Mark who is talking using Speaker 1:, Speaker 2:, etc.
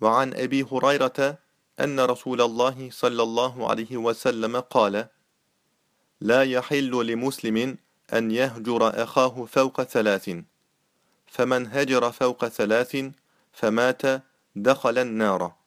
Speaker 1: وعن أبي هريرة أن رسول الله صلى الله عليه وسلم قال لا يحل لمسلم أن يهجر أخاه فوق ثلاث فمن هجر فوق ثلاث فمات دخل النار.